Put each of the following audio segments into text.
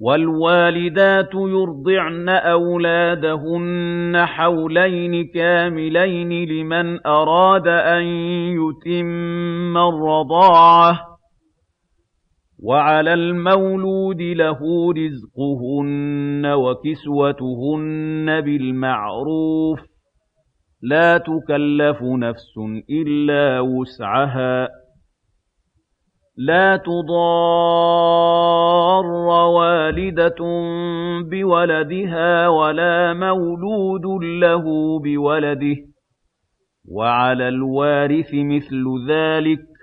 وَالْوَالِدَاتُ يُرْضِعْنَ أَوْلَادَهُنَّ حَوْلَيْنِ كَامِلَيْنِ ۖ لِمَنْ أَرَادَ أَن يُتِمَّ الرَّضَاعَةَ ۚ وَعَلَى الْمَوْلُودِ لَهُ رِزْقُهُنَّ وَكِسْوَتُهُنَّ بِالْمَعْرُوفِ ۚ لَا تُكَلَّفُ نَفْسٌ إِلَّا وُسْعَهَا ۚ لَا تُضَارَّ وَالِدَةٌ بِوَلَدِهَا وَلَا مَوْلُودٌ لَّهُ بِوَلَدِهِ ۚ وَعَلَى الْوَارِثِ مِثْلُ ذَٰلِكَ ۗ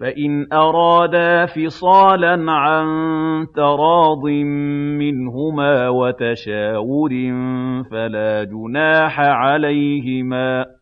فَإِنْ أَرَادَا فِصَالًا عَن تَرَاضٍ مِّنْهُمَا وَتَشَاوُرٍ فَلَا جُنَاحَ عَلَيْهِمَا ۗ.